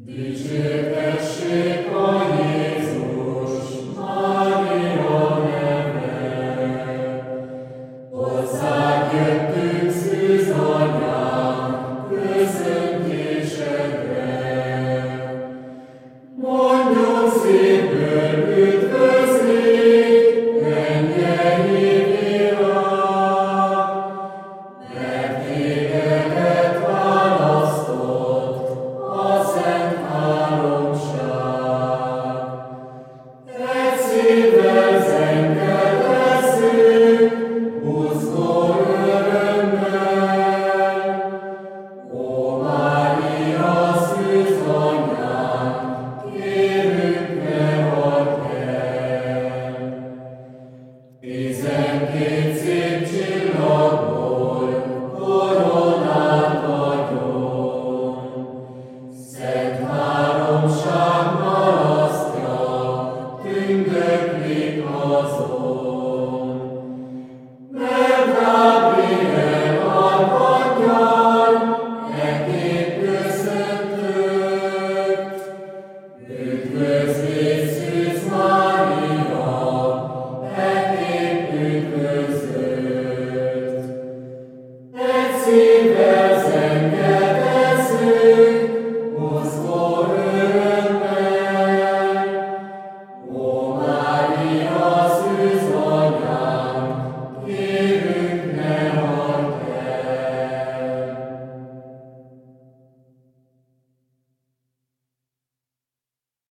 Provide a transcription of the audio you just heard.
Dice pesce, Jezus Amen.